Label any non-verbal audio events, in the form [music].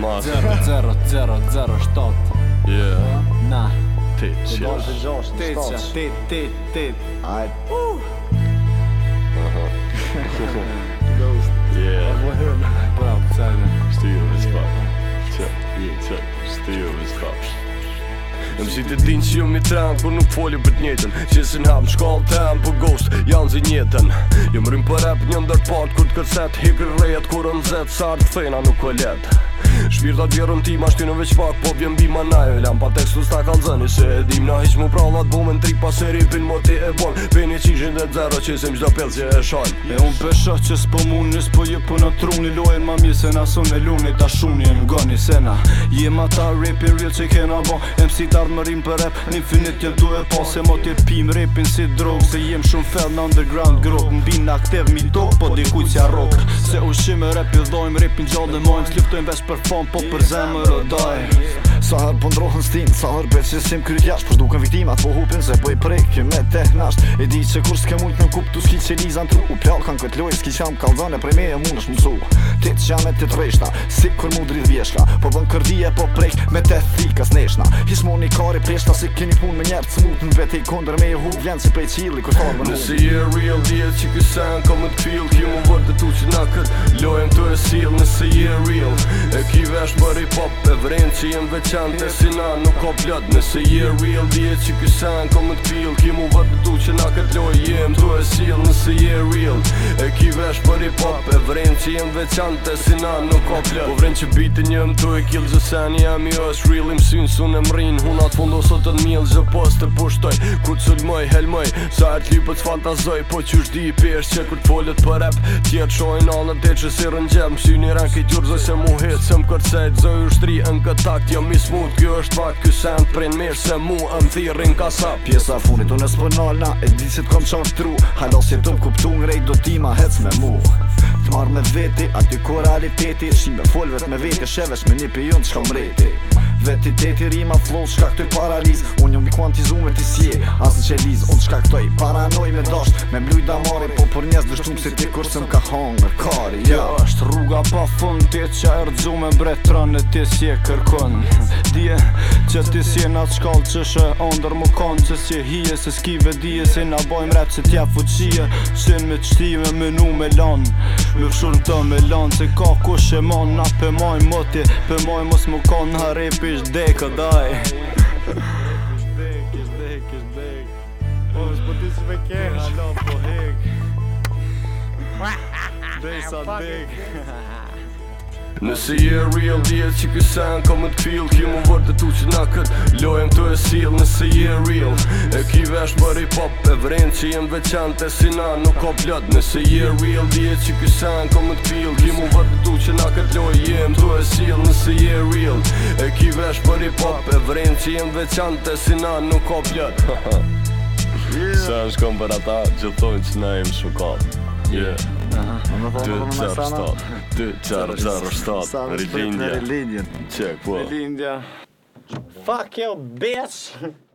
maš Zero, zero, zero, zero, što to? Yeah Na Tič, jaš Tič, jaš Tič, tič, tič Ajde Uuu Aha Ghost Yeah Bravo, cajne Steel is pop Čep, čep Steel is pop Jem si të din që ju mi tren Kur nuk foli për të njëtën Që si n'hap në shkall të em Për po ghost janë zi njëtën Jem rrim për rap një ndër part Kur t'kërset hikri rejet Kur në zet sart fejna nuk o let Shpirta djerën ti ma shtinë veç pak Po vjen bima na e lam pa tekstu s'ta kalzeni Se e dim na hiq mu prallat bomen Tri paseri pin mo ti e bon Pini qishin dhe dzera që isim qda pelë që e shal E un pesha që s'po munis Po je për po në truni lojen ma mjesen Aso me luni ta shuni sena Jem ata rapi real që kena bo MC t'ardhë më rim për rap Në infinit jem tu e po Se mot jet pim rapin si drog Se jem shumë fell në underground grog Në bin në mi Po di kujtë qa rock Se u shime rap i dhojmë Rapin gjallë dhe mojm Sliftojmë vesh për fan Po për zemë rëdaj Sa harë po ndrohën stin Sa her bërë që sim kryt jasht Po shdukën viktimat po hupin Se po i prej me teh nasht E di që kur s'ke mujt në kuptu S'ki që lizan tru U pjalkan këtë loj S'ki që jam Prej me e mund është mësua jamet të treshta Si kur mu vjeshka Po bën kërdije po prejk me te thikas neshna Hismo një kari preshta si keni pun me njerë Cmut në vetë i kondër me i hu vjen si prej qili Kër farë më nuk Nëse je real dje që kësën ka më t'pil ki më vërë dhe tu që na këtë lojem të e sil Nësi e real e ki vesh më ri pop E vren që jem veçan të sina nuk ka plët Nëse e real dje që kësën ka më t'pil Kjo më vërë dhe tu që këtë të e sil Nësi e real e ki vesh më pop që jem veçante si na nuk ka Po vren që biti një më tuj kill zë sen jam i është real im syn su në mrin Huna të fundo sot të t'mil zë pos të pushtoj Ku të sulmoj, helmoj, sa e t'lypët fantazoj Po që shdi i pesh që kur t'folet për rap Tjetë shojnë anë në teqë si rëngjem Sy një rën ki t'jurë zë mu hitë Se më kërcejt zë u shtri në këtë takt Jo mi smut, kjo është fakt Ky sen Prin mirë se mu më thirin kasap Pjesa funit unë e s'pënalna E di si t'kom qanë shtru Halos si t'm kuptu ngrej do ti ma hec me mu t'marrë me vete, Aty ku realiteti Shime me fol vet me vete, Shevesh me një pion t'shka mreti Veti teti rima flow Shka këtoj paraliz Unë jom i kuantizu me t'i sje Asë në qeliz Un shka paranoj me dasht Me mluj damari Po për njës dështum Se ti kur ka hongër kari Jo yeah. është rruga pa fund Ti qa e me bre Tranë ti sje kërkon Dje që ti sje na shkallë Që shë ondër më kon Që sje hije se s'ki vedije Se na bojmë rap që t'ja fuqie Qen me qëti me menu me lanë Më në të me lanë ka kush e man Na pëmaj mëtje Pëmaj mos më ka në harep ish daj po, Ha ha ha [laughs] Nëse je real, djetë që kjo sen ka më t'pil Kjo më vërë të tu që na këtë lojem të e sil Nëse je real, e ki vesh për i pop E vrenë që jem veçan të si nuk ka plët Nëse je real, djetë që kjo sen ka më t'pil Kjo më vërë të tu që na këtë lojem të e sil Nëse je real, e ki vesh për i pop E vrenë që jem veçan të si nuk ka plët yeah. [laughs] Se në shkom për ata, gjithojnë që na jem shukat Yeah, yeah. Më thonë më më më sanë Dë qarë qarë Rilindja po. Fuck you bitch